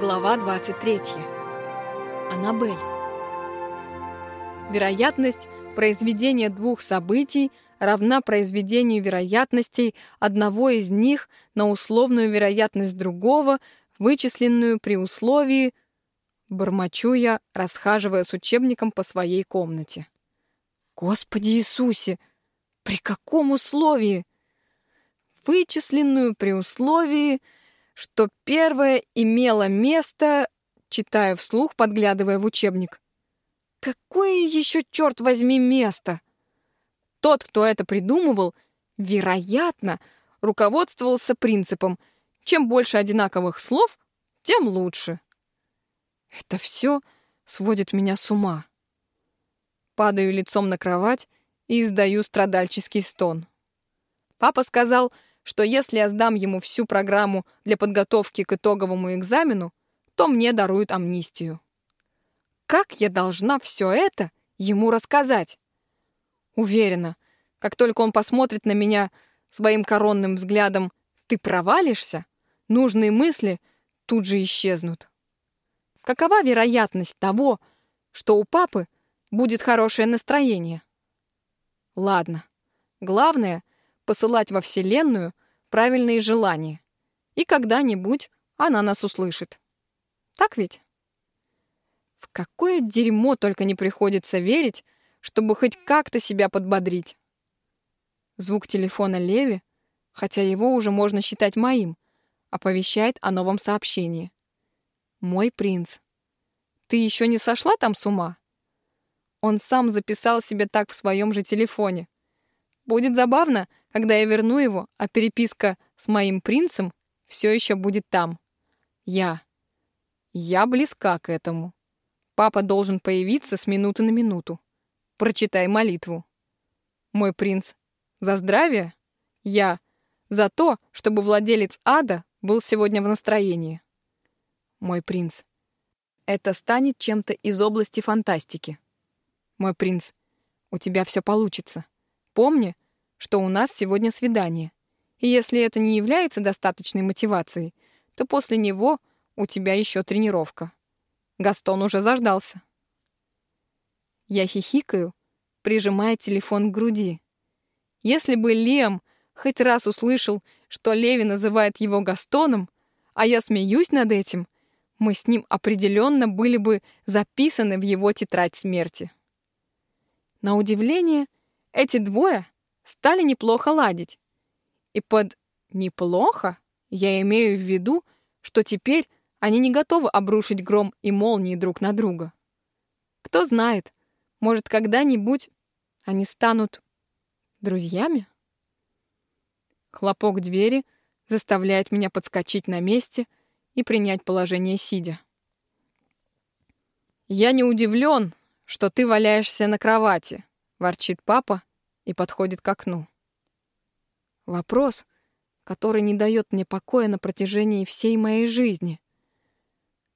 Глава 23. Аннабель. Вероятность произведения двух событий равна произведению вероятностей одного из них на условную вероятность другого, вычисленную при условии... Бормочу я, расхаживая с учебником по своей комнате. Господи Иисусе! При каком условии? Вычисленную при условии что первое имело место, читаю вслух, подглядывая в учебник. Какое еще, черт возьми, место? Тот, кто это придумывал, вероятно, руководствовался принципом «чем больше одинаковых слов, тем лучше». Это все сводит меня с ума. Падаю лицом на кровать и издаю страдальческий стон. Папа сказал, что если я сдам ему всю программу для подготовки к итоговому экзамену, то мне даруют амнистию. Как я должна все это ему рассказать? Уверена, как только он посмотрит на меня своим коронным взглядом «ты провалишься», нужные мысли тут же исчезнут. Какова вероятность того, что у папы будет хорошее настроение? Ладно, главное — посылать во Вселенную правильные желания. И когда-нибудь она нас услышит. Так ведь? В какое дерьмо только не приходится верить, чтобы хоть как-то себя подбодрить. Звук телефона Леви, хотя его уже можно считать моим, оповещает о новом сообщении. «Мой принц. Ты еще не сошла там с ума?» Он сам записал себе так в своем же телефоне. Будет забавно, когда я верну его, а переписка с моим принцем все еще будет там. Я. Я близка к этому. Папа должен появиться с минуты на минуту. Прочитай молитву. Мой принц. За здравие? Я. За то, чтобы владелец ада был сегодня в настроении. Мой принц. Это станет чем-то из области фантастики. Мой принц. У тебя все получится. Помни, что у нас сегодня свидание. И если это не является достаточной мотивацией, то после него у тебя еще тренировка. Гастон уже заждался. Я хихикаю, прижимая телефон к груди. Если бы Лем хоть раз услышал, что Леви называет его Gastoном, а я смеюсь над этим, мы с ним определенно были бы записаны в его тетрадь смерти. На удивление, эти двое стали неплохо ладить. И под «неплохо» я имею в виду, что теперь они не готовы обрушить гром и молнии друг на друга. Кто знает, может, когда-нибудь они станут друзьями? Хлопок двери заставляет меня подскочить на месте и принять положение сидя. «Я не удивлен, что ты валяешься на кровати», — ворчит папа, и подходит к окну. Вопрос, который не дает мне покоя на протяжении всей моей жизни.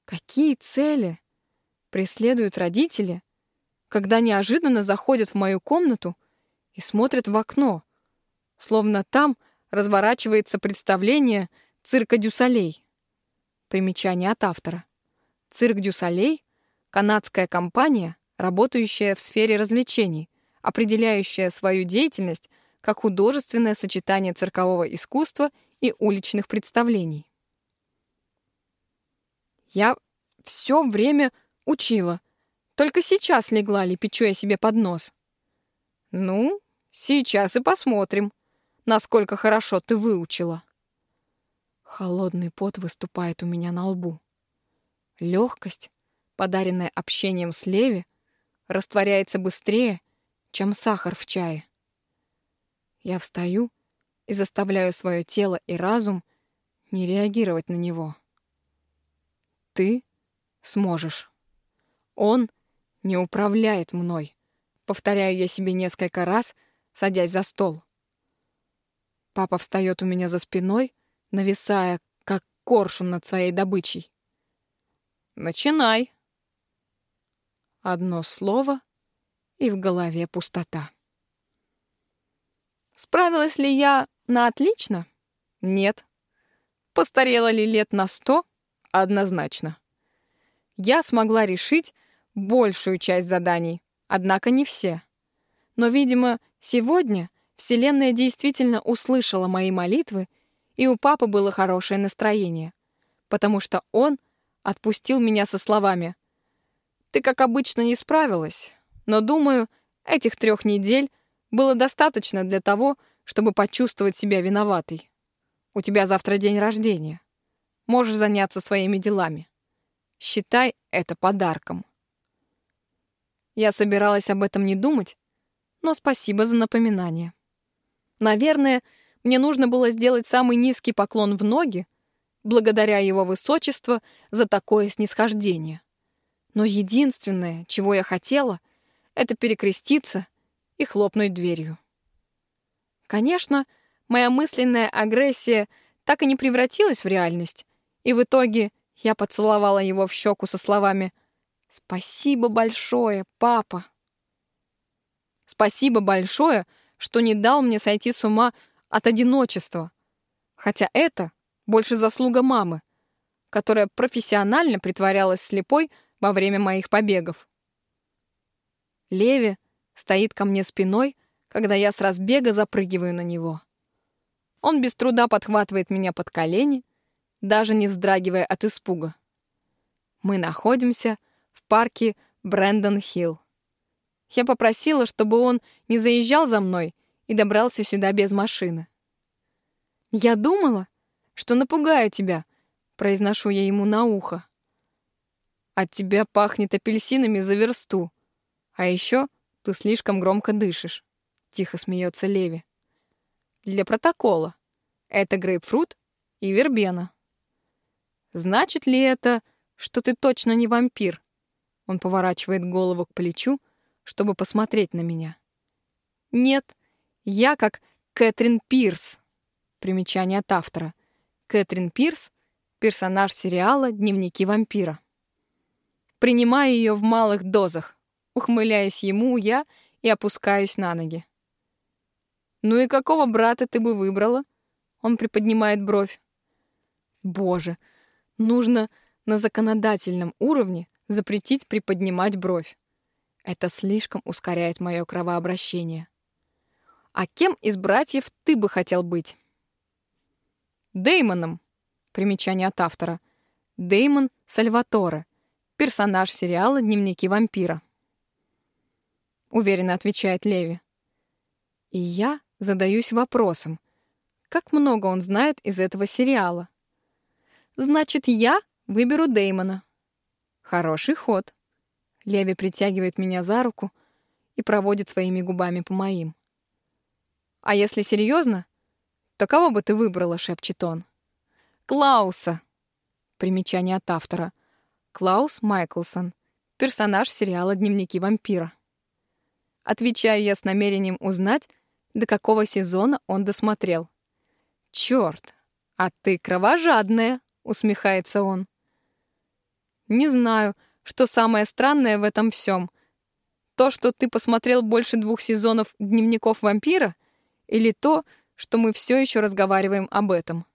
Какие цели преследуют родители, когда неожиданно заходят в мою комнату и смотрят в окно, словно там разворачивается представление цирка дю Солей. Примечание от автора. Цирк дю Солей — канадская компания, работающая в сфере развлечений — определяющая свою деятельность как художественное сочетание циркового искусства и уличных представлений. Я все время учила, только сейчас легла лепечу я себе под нос. Ну, сейчас и посмотрим, насколько хорошо ты выучила. Холодный пот выступает у меня на лбу. Легкость, подаренная общением с Леви, растворяется быстрее, чем сахар в чае. Я встаю и заставляю свое тело и разум не реагировать на него. Ты сможешь. Он не управляет мной. Повторяю я себе несколько раз, садясь за стол. Папа встает у меня за спиной, нависая, как коршун над своей добычей. «Начинай!» Одно слово, и в голове пустота. Справилась ли я на отлично? Нет. Постарела ли лет на сто? однозначно. Я смогла решить большую часть заданий, однако не все. Но, видимо, сегодня Вселенная действительно услышала мои молитвы, и у папы было хорошее настроение, потому что он отпустил меня со словами «Ты, как обычно, не справилась, но, думаю, этих трех недель было достаточно для того, чтобы почувствовать себя виноватой. У тебя завтра день рождения. Можешь заняться своими делами. Считай это подарком». Я собиралась об этом не думать, но спасибо за напоминание. Наверное, мне нужно было сделать самый низкий поклон в ноги, благодаря его высочеству за такое снисхождение. Но единственное, чего я хотела, это перекреститься и хлопнуть дверью. Конечно, моя мысленная агрессия так и не превратилась в реальность, и в итоге я поцеловала его в щеку со словами «Спасибо большое, папа». Спасибо большое, что не дал мне сойти с ума от одиночества. Хотя это больше заслуга мамы, которая профессионально притворялась слепой во время моих побегов. Леви стоит ко мне спиной, когда я с разбега запрыгиваю на него. Он без труда подхватывает меня под колени, даже не вздрагивая от испуга. Мы находимся в парке Брэндон-Хилл. Я попросила, чтобы он не заезжал за мной и добрался сюда без машины. «Я думала, что напугаю тебя», — произношу я ему на ухо. «От тебя пахнет апельсинами за версту. А еще ты слишком громко дышишь», — тихо смеется Леви. «Для протокола. Это грейпфрут и вербена». «Значит ли это, что ты точно не вампир?» Он поворачивает голову к плечу, чтобы посмотреть на меня. Нет, я как Кэтрин Пирс. Примечание от автора. Кэтрин Пирс — персонаж сериала «Дневники вампира». Принимаю ее в малых дозах, ухмыляюсь ему я и опускаюсь на ноги. «Ну и какого брата ты бы выбрала?» Он приподнимает бровь. «Боже, нужно на законодательном уровне запретить приподнимать бровь. Это слишком ускоряет мое кровообращение. А кем из братьев ты бы хотел быть? Деймоном. Примечание от автора. Деймон Сальваторе. Персонаж сериала «Дневники вампира». Уверенно отвечает Леви. И я задаюсь вопросом, как много он знает из этого сериала. Значит, я выберу Деймона. Хороший ход. Леви притягивает меня за руку и проводит своими губами по моим. «А если серьезно, то кого бы ты выбрала?» — шепчет он. «Клауса!» Примечание от автора. Клаус Майклсон. Персонаж сериала «Дневники вампира». Отвечаю я с намерением узнать, до какого сезона он досмотрел. «Чёрт, а ты кровожадная!» — усмехается он. «Не знаю, что самое странное в этом всем? То, что ты посмотрел больше двух сезонов «Дневников вампира», или то, что мы все еще разговариваем об этом?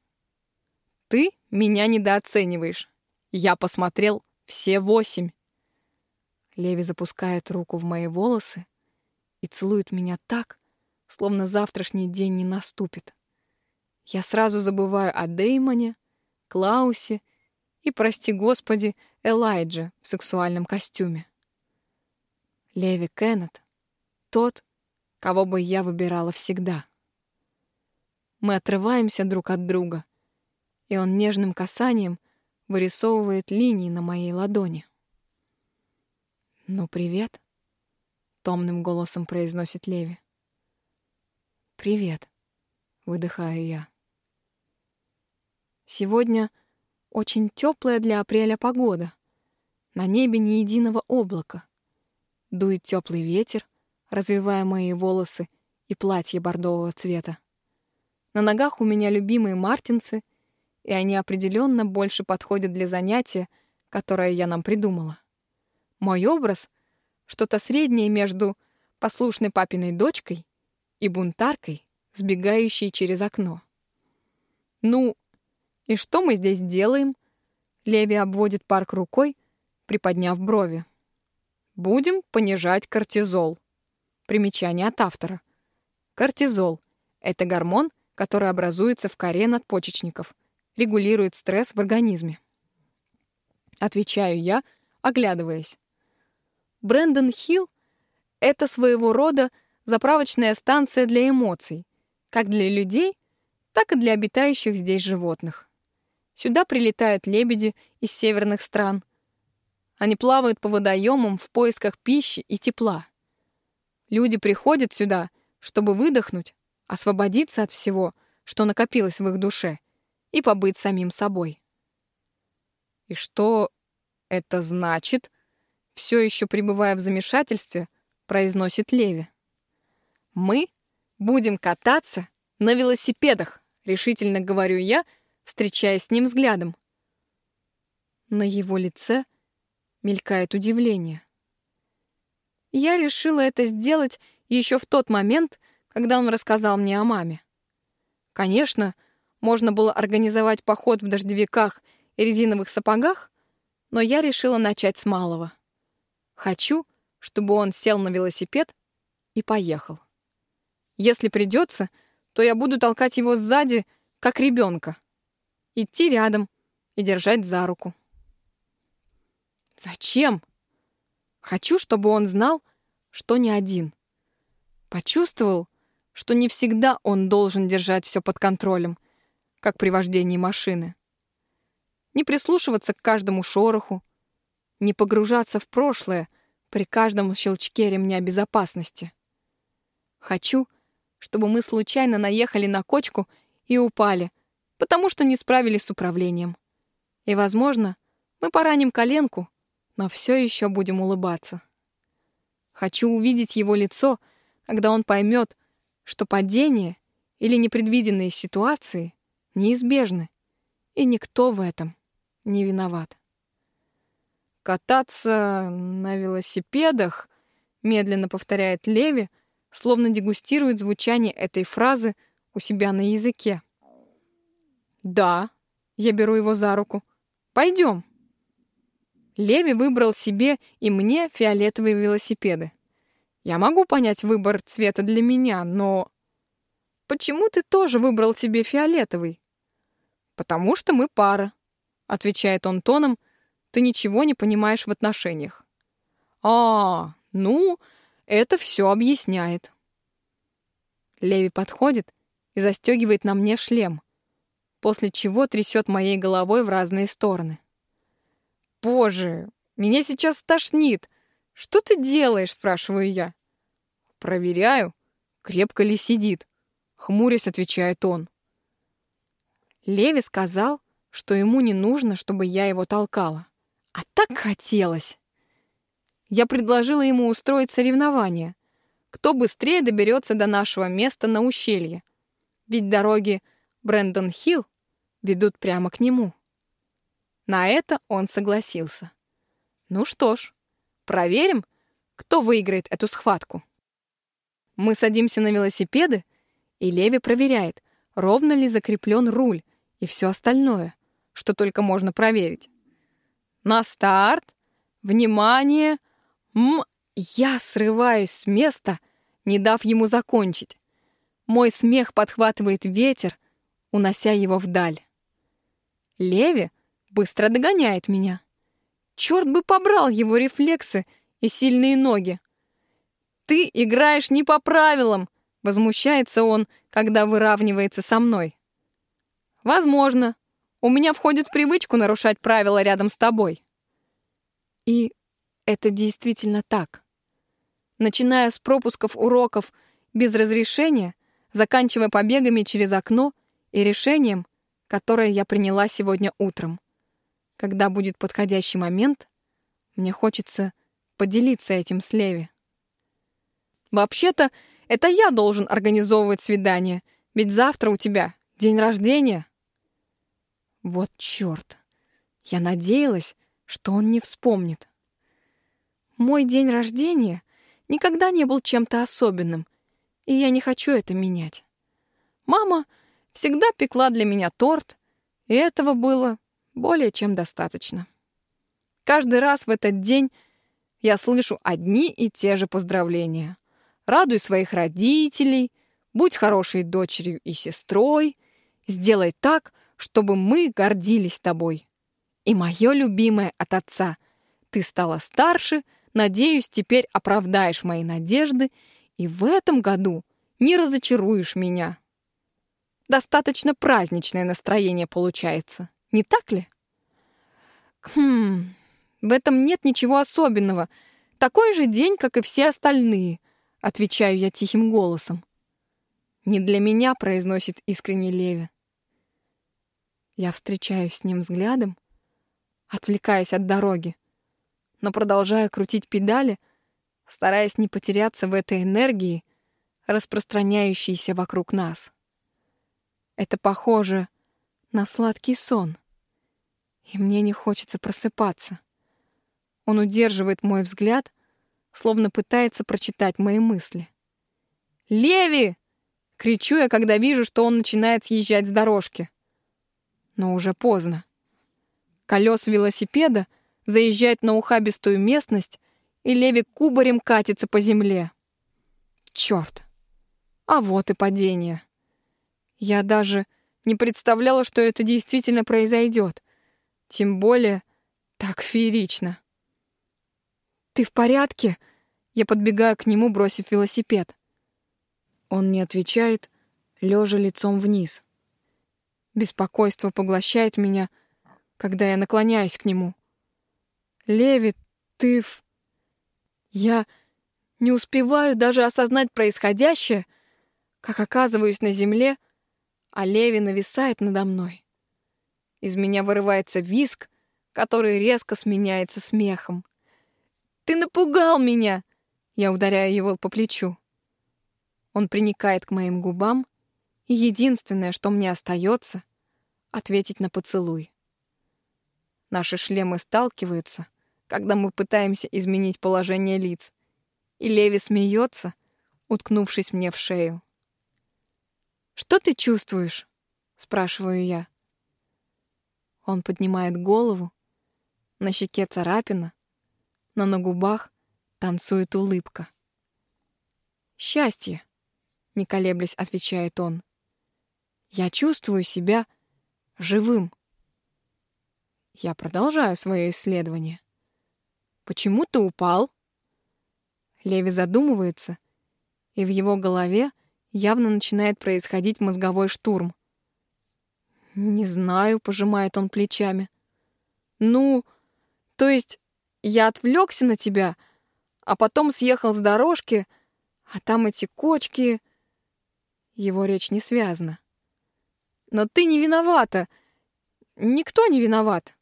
Ты меня недооцениваешь. Я посмотрел все восемь. Леви запускает руку в мои волосы и целует меня так, словно завтрашний день не наступит. Я сразу забываю о Деймоне, Клаусе и, прости господи, Элайджа в сексуальном костюме. Леви Кеннет — тот, кого бы я выбирала всегда. Мы отрываемся друг от друга, и он нежным касанием вырисовывает линии на моей ладони. «Ну, привет», — томным голосом произносит Леви. «Привет», — выдыхаю я. Сегодня — очень теплая для апреля погода. На небе ни единого облака. Дует теплый ветер, развивая мои волосы и платье бордового цвета. На ногах у меня любимые мартинцы, и они определенно больше подходят для занятия, которое я нам придумала. Мой образ — что-то среднее между послушной папиной дочкой и бунтаркой, сбегающей через окно. Ну, «И что мы здесь делаем?» Леви обводит парк рукой, приподняв брови. Будем понижать кортизол. Примечание от автора. Кортизол — это гормон, который образуется в коре надпочечников, регулирует стресс в организме. Отвечаю я, оглядываясь. Брэндон Хилл — это своего рода заправочная станция для эмоций, как для людей, так и для обитающих здесь животных. Сюда прилетают лебеди из северных стран. Они плавают по водоемам в поисках пищи и тепла. Люди приходят сюда, чтобы выдохнуть, освободиться от всего, что накопилось в их душе, и побыть самим собой. И что это значит? Все еще пребывая в замешательстве, произносит Леви. Мы будем кататься на велосипедах, решительно говорю я, встречаясь с ним взглядом. На его лице мелькает удивление. Я решила это сделать еще в тот момент, когда он рассказал мне о маме. Конечно, можно было организовать поход в дождевиках и резиновых сапогах, но я решила начать с малого. Хочу, чтобы он сел на велосипед и поехал. Если придется, то я буду толкать его сзади, как ребенка идти рядом и держать за руку. Зачем? Хочу, чтобы он знал, что не один. Почувствовал, что не всегда он должен держать все под контролем, как при вождении машины. Не прислушиваться к каждому шороху, не погружаться в прошлое при каждом щелчке ремня безопасности. Хочу, чтобы мы случайно наехали на кочку и упали — потому что не справились с управлением. И, возможно, мы пораним коленку, но все еще будем улыбаться. Хочу увидеть его лицо, когда он поймет, что падение или непредвиденные ситуации неизбежны, и никто в этом не виноват. «Кататься на велосипедах», — медленно повторяет Леви, словно дегустирует звучание этой фразы у себя на языке. «Да». Я беру его за руку. «Пойдем». Леви выбрал себе и мне фиолетовые велосипеды. Я могу понять выбор цвета для меня, но... Почему ты тоже выбрал себе фиолетовый? Потому что мы пара, отвечает он тоном, ты ничего не понимаешь в отношениях. А, ну, это все объясняет. Леви подходит и застегивает на мне шлем после чего трясет моей головой в разные стороны. «Боже, меня сейчас тошнит! Что ты делаешь?» — спрашиваю я. «Проверяю, крепко ли сидит», — хмурясь отвечает он. Леви сказал, что ему не нужно, чтобы я его толкала. А так хотелось. Я предложила ему устроить соревнование. Кто быстрее доберется до нашего места на ущелье. Ведь дороги Брэндон-Хилл ведут прямо к нему. На это он согласился. Ну что ж, проверим, кто выиграет эту схватку. Мы садимся на велосипеды, и Леви проверяет, ровно ли закреплен руль и все остальное, что только можно проверить. На старт! Внимание! М я срываюсь с места, не дав ему закончить. Мой смех подхватывает ветер, унося его вдаль. Леви быстро догоняет меня. Черт бы побрал его рефлексы и сильные ноги. «Ты играешь не по правилам!» — возмущается он, когда выравнивается со мной. «Возможно. У меня входит в привычку нарушать правила рядом с тобой». И это действительно так. Начиная с пропусков уроков без разрешения, заканчивая побегами через окно и решением, которое я приняла сегодня утром. Когда будет подходящий момент, мне хочется поделиться этим с Леви. Вообще-то, это я должен организовывать свидание, ведь завтра у тебя день рождения. Вот чёрт. Я надеялась, что он не вспомнит. Мой день рождения никогда не был чем-то особенным, и я не хочу это менять. Мама всегда пекла для меня торт, и этого было Более чем достаточно. Каждый раз в этот день я слышу одни и те же поздравления. Радуй своих родителей, будь хорошей дочерью и сестрой, сделай так, чтобы мы гордились тобой. И мое любимое от отца. Ты стала старше, надеюсь, теперь оправдаешь мои надежды, и в этом году не разочаруешь меня. Достаточно праздничное настроение получается, не так ли? Хм, в этом нет ничего особенного. Такой же день, как и все остальные, отвечаю я тихим голосом. Не для меня, произносит искренне Леви. Я встречаюсь с ним взглядом, отвлекаясь от дороги, но продолжаю крутить педали, стараясь не потеряться в этой энергии, распространяющейся вокруг нас. Это похоже на сладкий сон, и мне не хочется просыпаться. Он удерживает мой взгляд, словно пытается прочитать мои мысли. «Леви!» — кричу я, когда вижу, что он начинает съезжать с дорожки но уже поздно. Колес велосипеда заезжает на ухабистую местность, и Леви кубарем катится по земле. Черт! А вот и падение. Я даже не представляла, что это действительно произойдет. Тем более так феерично. «Ты в порядке?» Я подбегаю к нему, бросив велосипед. Он не отвечает, лежа лицом вниз. Беспокойство поглощает меня, когда я наклоняюсь к нему. «Леви, ты в...» Я не успеваю даже осознать происходящее, как оказываюсь на земле, а Леви нависает надо мной. Из меня вырывается виск, который резко сменяется смехом. «Ты напугал меня!» Я ударяю его по плечу. Он приникает к моим губам, и единственное, что мне остается, ответить на поцелуй. Наши шлемы сталкиваются, когда мы пытаемся изменить положение лиц, и Леви смеется, уткнувшись мне в шею. «Что ты чувствуешь?» — спрашиваю я. Он поднимает голову, на щеке царапина, но на губах танцует улыбка. «Счастье», — не колеблясь отвечает он. «Я чувствую себя живым. Я продолжаю свое исследование. Почему ты упал? Леви задумывается, и в его голове явно начинает происходить мозговой штурм. «Не знаю», — пожимает он плечами. «Ну, то есть я отвлекся на тебя, а потом съехал с дорожки, а там эти кочки...» Его речь не связана. «Но ты не виновата! Никто не виноват!»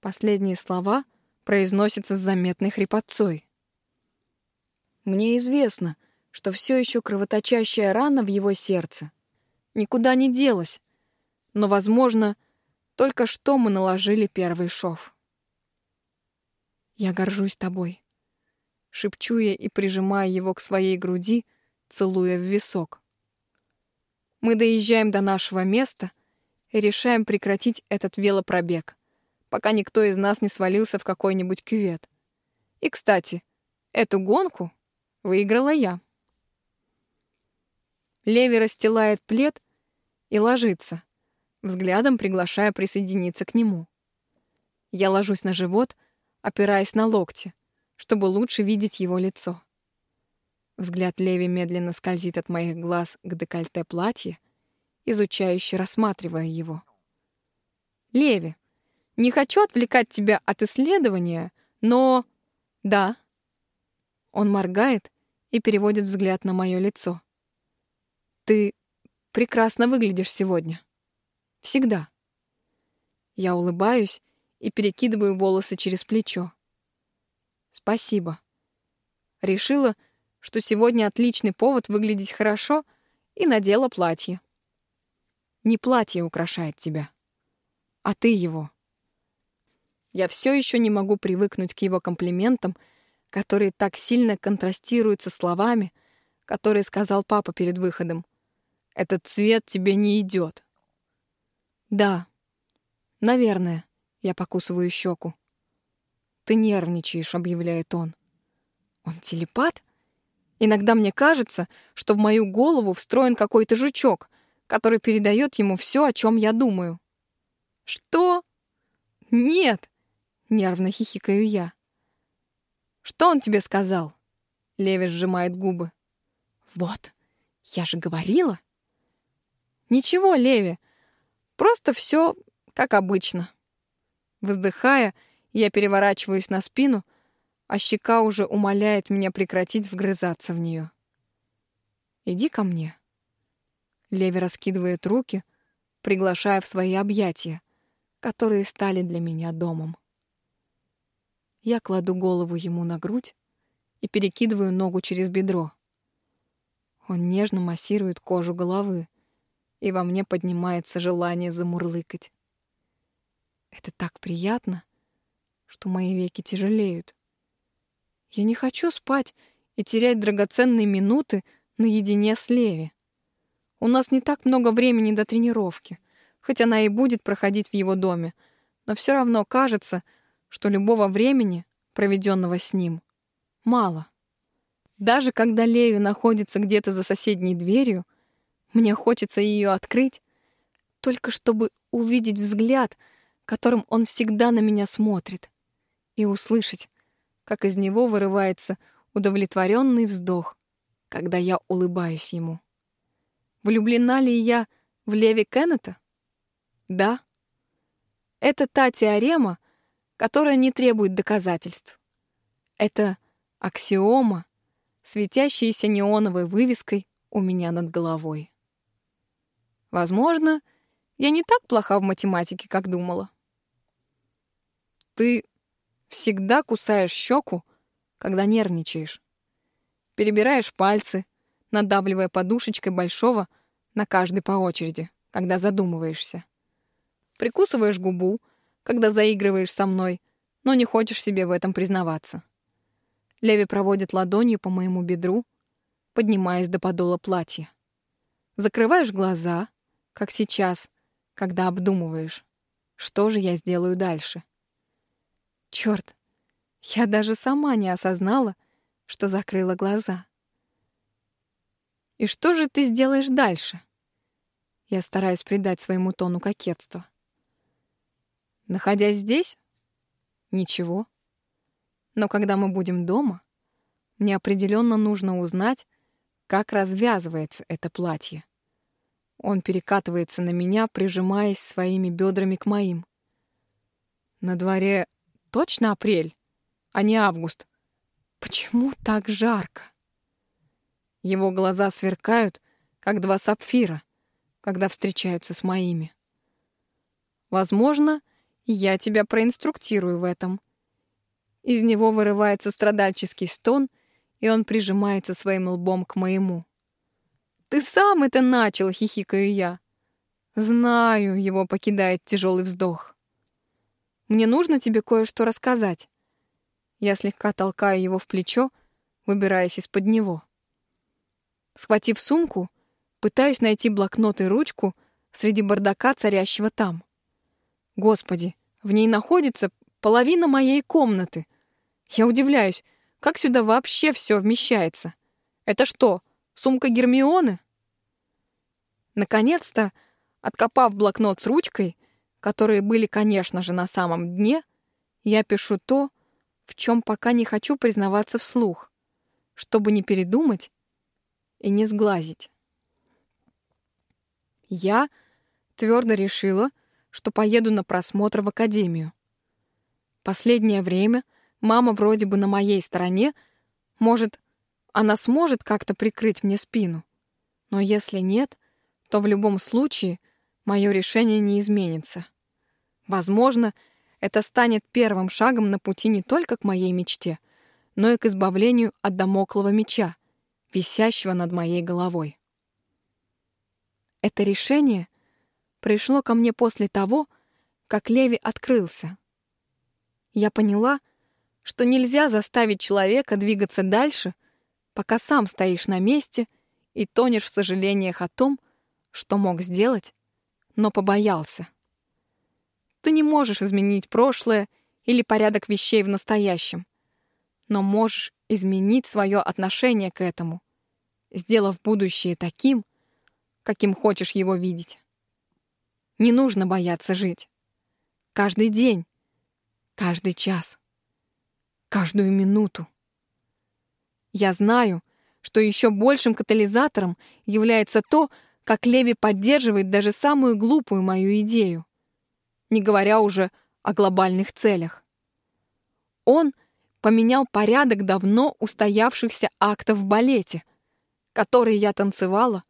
Последние слова произносятся с заметной хрипотцой. Мне известно, что все еще кровоточащая рана в его сердце никуда не делась, но, возможно, только что мы наложили первый шов. «Я горжусь тобой», — шепчу я и прижимаю его к своей груди, целуя в висок. Мы доезжаем до нашего места и решаем прекратить этот велопробег, пока никто из нас не свалился в какой-нибудь кювет. И, кстати, эту гонку выиграла я. Леви расстилает плед и ложится, взглядом приглашая присоединиться к нему. Я ложусь на живот, опираясь на локти, чтобы лучше видеть его лицо. Взгляд Леви медленно скользит от моих глаз к декольте платья, изучающе рассматривая его. «Леви, не хочу отвлекать тебя от исследования, но...» «Да». Он моргает и переводит взгляд на мое лицо. «Ты прекрасно выглядишь сегодня. Всегда». Я улыбаюсь и перекидываю волосы через плечо. «Спасибо». Решила, что сегодня отличный повод выглядеть хорошо, и надела платье. Не платье украшает тебя, а ты его. Я все еще не могу привыкнуть к его комплиментам, которые так сильно контрастируют со словами, которые сказал папа перед выходом. «Этот цвет тебе не идет». Да, Наверное, я покусываю щеку. Ты нервничаешь, объявляет он. Он телепат? Иногда мне кажется, что в мою голову встроен какой-то жучок, который передает ему все, о чем я думаю. Что? Нет, нервно хихикаю я. Что он тебе сказал? Леви сжимает губы. Вот, я же говорила. Ничего, Леви, просто все как обычно. Вздыхая, я переворачиваюсь на спину, а щека уже умоляет меня прекратить вгрызаться в нее. «Иди ко мне». Леви раскидывает руки, приглашая в свои объятия, которые стали для меня домом. Я кладу голову ему на грудь и перекидываю ногу через бедро. Он нежно массирует кожу головы, и во мне поднимается желание замурлыкать. Это так приятно — что мои веки тяжелеют. Я не хочу спать и терять драгоценные минуты наедине с Леви. У нас не так много времени до тренировки, хоть она и будет проходить в его доме, но все равно кажется, что любого времени, проведенного с ним, мало. Даже когда Леви находится где-то за соседней дверью, мне хочется ее открыть, только чтобы увидеть взгляд, которым он всегда на меня смотрит и услышать, как из него вырывается удовлетворенный вздох, когда я улыбаюсь ему. Влюблена ли я в Леви Кеннета? Да. Это та теорема, которая не требует доказательств. Это аксиома, светящаяся неоновой вывеской у меня над головой. Возможно, я не так плоха в математике, как думала. Ты Всегда кусаешь щеку, когда нервничаешь. Перебираешь пальцы, надавливая подушечкой большого на каждый по очереди, когда задумываешься. Прикусываешь губу, когда заигрываешь со мной, но не хочешь себе в этом признаваться. Леви проводит ладонью по моему бедру, поднимаясь до подола платья. Закрываешь глаза, как сейчас, когда обдумываешь, что же я сделаю дальше. Черт, я даже сама не осознала, что закрыла глаза. «И что же ты сделаешь дальше?» Я стараюсь придать своему тону кокетство. Находясь здесь? Ничего. Но когда мы будем дома, мне определенно нужно узнать, как развязывается это платье. Он перекатывается на меня, прижимаясь своими бедрами к моим. На дворе Точно апрель, а не август. Почему так жарко? Его глаза сверкают, как два сапфира, когда встречаются с моими. Возможно, я тебя проинструктирую в этом. Из него вырывается страдальческий стон, и он прижимается своим лбом к моему. «Ты сам это начал!» — хихикаю я. Знаю, его покидает тяжелый вздох. Мне нужно тебе кое-что рассказать. Я слегка толкаю его в плечо, выбираясь из-под него. Схватив сумку, пытаюсь найти блокнот и ручку среди бардака, царящего там. Господи, в ней находится половина моей комнаты. Я удивляюсь, как сюда вообще все вмещается. Это что, сумка Гермионы? Наконец-то, откопав блокнот с ручкой, которые были, конечно же, на самом дне, я пишу то, в чем пока не хочу признаваться вслух, чтобы не передумать и не сглазить. Я твердо решила, что поеду на просмотр в академию. Последнее время мама вроде бы на моей стороне, может, она сможет как-то прикрыть мне спину. Но если нет, то в любом случае мое решение не изменится. Возможно, это станет первым шагом на пути не только к моей мечте, но и к избавлению от домоклого меча, висящего над моей головой. Это решение пришло ко мне после того, как Леви открылся. Я поняла, что нельзя заставить человека двигаться дальше, пока сам стоишь на месте и тонешь в сожалениях о том, что мог сделать, но побоялся. Ты не можешь изменить прошлое или порядок вещей в настоящем, но можешь изменить свое отношение к этому, сделав будущее таким, каким хочешь его видеть. Не нужно бояться жить. Каждый день, каждый час, каждую минуту. Я знаю, что еще большим катализатором является то, как Леви поддерживает даже самую глупую мою идею, не говоря уже о глобальных целях. Он поменял порядок давно устоявшихся актов в балете, которые я танцевала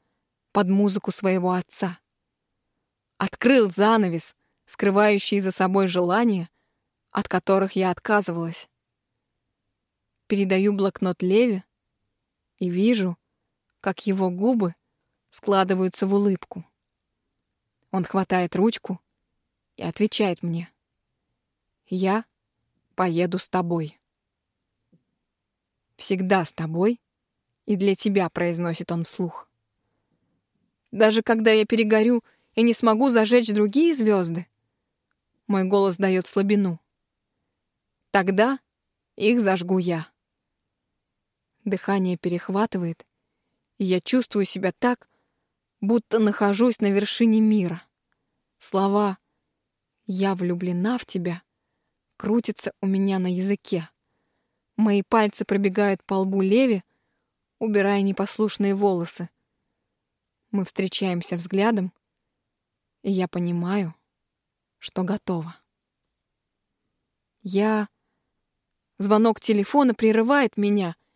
под музыку своего отца. Открыл занавес, скрывающий за собой желания, от которых я отказывалась. Передаю блокнот Леви и вижу, как его губы складываются в улыбку. Он хватает ручку и отвечает мне. «Я поеду с тобой». «Всегда с тобой и для тебя», — произносит он вслух. «Даже когда я перегорю и не смогу зажечь другие звезды, мой голос дает слабину. Тогда их зажгу я. Дыхание перехватывает, и я чувствую себя так, будто нахожусь на вершине мира. Слова «Я влюблена в тебя» крутятся у меня на языке. Мои пальцы пробегают по лбу Леви, убирая непослушные волосы. Мы встречаемся взглядом, и я понимаю, что готова. Я... Звонок телефона прерывает меня —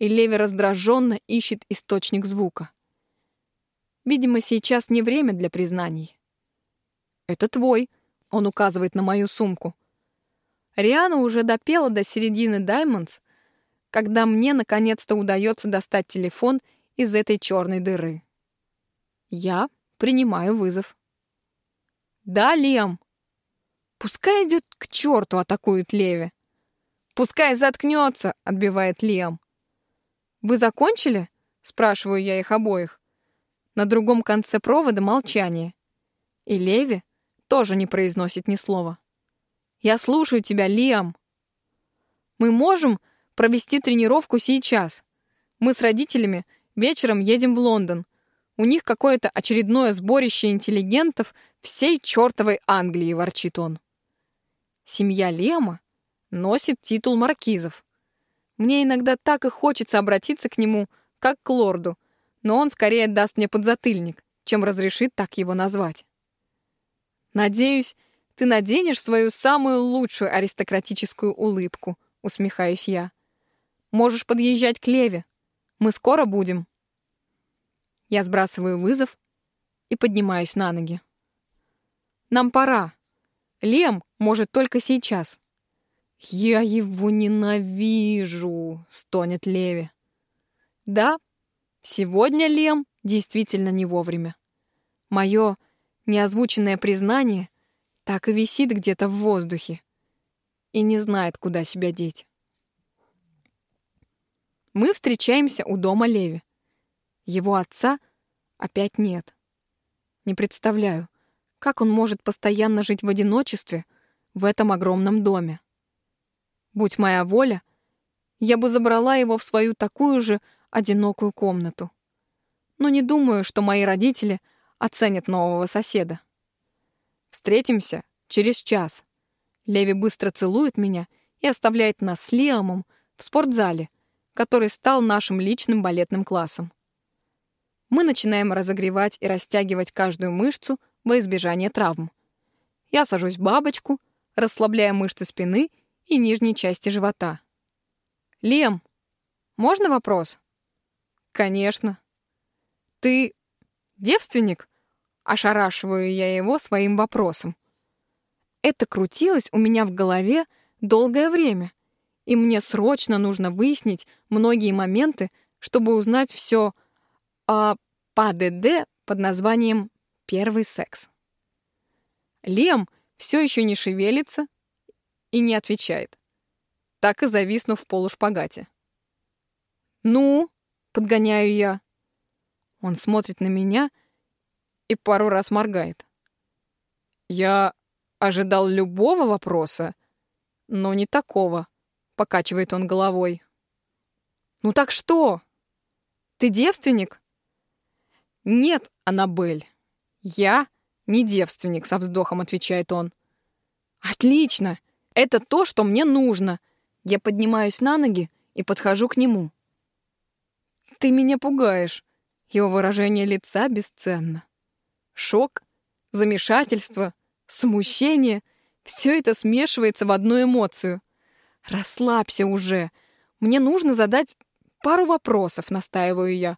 и Леви раздраженно ищет источник звука. Видимо, сейчас не время для признаний. «Это твой», — он указывает на мою сумку. Риана уже допела до середины Даймондс, когда мне наконец-то удается достать телефон из этой черной дыры. Я принимаю вызов. «Да, Лем!» «Пускай идет к черту», — атакует Леви. «Пускай заткнется», — отбивает Лиам. «Вы закончили?» — спрашиваю я их обоих. На другом конце провода молчание. И Леви тоже не произносит ни слова. «Я слушаю тебя, Лиам». «Мы можем провести тренировку сейчас. Мы с родителями вечером едем в Лондон. У них какое-то очередное сборище интеллигентов всей чертовой Англии», — ворчит он. Семья Лема носит титул маркизов. Мне иногда так и хочется обратиться к нему, как к лорду, но он скорее даст мне подзатыльник, чем разрешит так его назвать. «Надеюсь, ты наденешь свою самую лучшую аристократическую улыбку», — усмехаюсь я. «Можешь подъезжать к Леве. Мы скоро будем». Я сбрасываю вызов и поднимаюсь на ноги. «Нам пора. Лем может только сейчас». «Я его ненавижу!» — стонет Леви. Да, сегодня Лем действительно не вовремя. Мое неозвученное признание так и висит где-то в воздухе и не знает, куда себя деть. Мы встречаемся у дома Леви. Его отца опять нет. Не представляю, как он может постоянно жить в одиночестве в этом огромном доме. Будь моя воля, я бы забрала его в свою такую же одинокую комнату. Но не думаю, что мои родители оценят нового соседа. Встретимся через час. Леви быстро целует меня и оставляет нас с Лиамом в спортзале, который стал нашим личным балетным классом. Мы начинаем разогревать и растягивать каждую мышцу во избежание травм. Я сажусь в бабочку, расслабляя мышцы спины и нижней части живота. «Лем, можно вопрос?» «Конечно». «Ты девственник?» Ошарашиваю я его своим вопросом. Это крутилось у меня в голове долгое время, и мне срочно нужно выяснить многие моменты, чтобы узнать все о ПАДД под названием «Первый секс». Лем все еще не шевелится, и не отвечает. Так и зависнув в полушпагате. «Ну?» — подгоняю я. Он смотрит на меня и пару раз моргает. «Я ожидал любого вопроса, но не такого, покачивает он головой. Ну так что? Ты девственник? Нет, Аннабель. Я не девственник, со вздохом отвечает он. Отлично. Это то, что мне нужно. Я поднимаюсь на ноги и подхожу к нему. Ты меня пугаешь. Его выражение лица бесценно. Шок, замешательство, смущение — все это смешивается в одну эмоцию. Расслабься уже. Мне нужно задать пару вопросов, настаиваю я.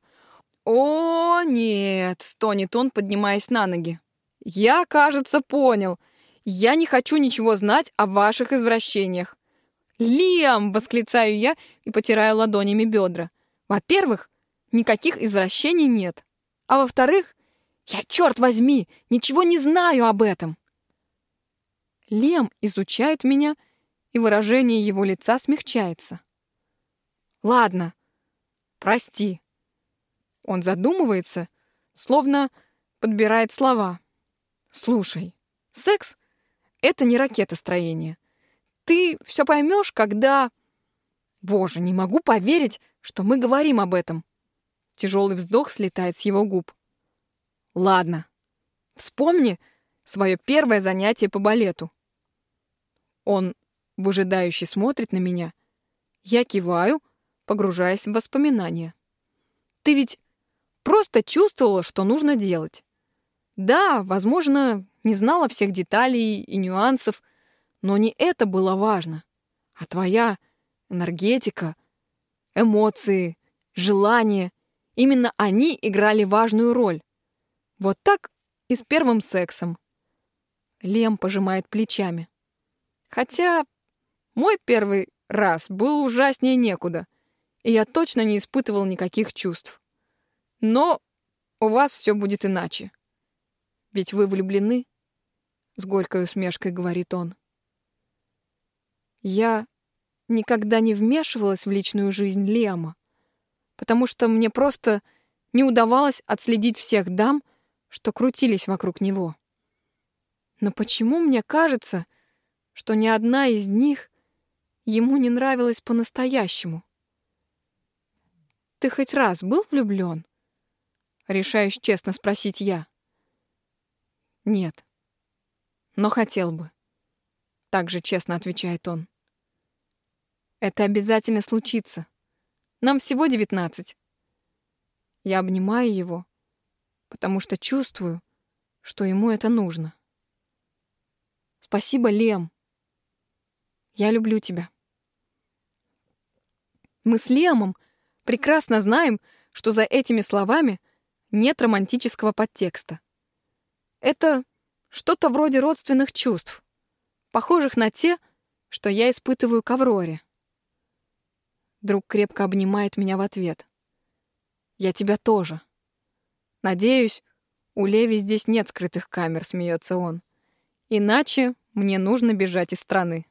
«О, нет!» — стонет он, поднимаясь на ноги. «Я, кажется, понял. Я не хочу ничего знать о ваших извращениях. «Лиам!» — восклицаю я и потираю ладонями бедра. Во-первых, никаких извращений нет. А во-вторых, я, черт возьми, ничего не знаю об этом. Лем изучает меня, и выражение его лица смягчается. Ладно, прости. Он задумывается, словно подбирает слова. Слушай, секс — это не ракетостроение. Ты все поймешь, когда... Боже, не могу поверить, что мы говорим об этом. Тяжелый вздох слетает с его губ. Ладно. Вспомни свое первое занятие по балету. Он выжидающе смотрит на меня. Я киваю, погружаясь в воспоминания. Ты ведь просто чувствовала, что нужно делать. Да, возможно, не знала всех деталей и нюансов, но не это было важно, а твоя энергетика, эмоции, желания. Именно они играли важную роль. Вот так и с первым сексом. Лем пожимает плечами. Хотя мой первый раз был ужаснее некуда, и я точно не испытывал никаких чувств. Но у вас все будет иначе. Ведь вы влюблены, — с горькой усмешкой говорит он. Я никогда не вмешивалась в личную жизнь Лема, потому что мне просто не удавалось отследить всех дам, что крутились вокруг него. Но почему мне кажется, что ни одна из них ему не нравилась по-настоящему? «Ты хоть раз был влюблен?» Решаюсь честно спросить я. «Нет, но хотел бы», — также честно отвечает он. Это обязательно случится. Нам всего девятнадцать. Я обнимаю его, потому что чувствую, что ему это нужно. Спасибо, Лем. Я люблю тебя. Мы с Лемом прекрасно знаем, что за этими словами нет романтического подтекста. Это что-то вроде родственных чувств, похожих на те, что я испытываю к Авроре. Друг крепко обнимает меня в ответ. «Я тебя тоже». «Надеюсь, у Леви здесь нет скрытых камер», — смеется он. «Иначе мне нужно бежать из страны».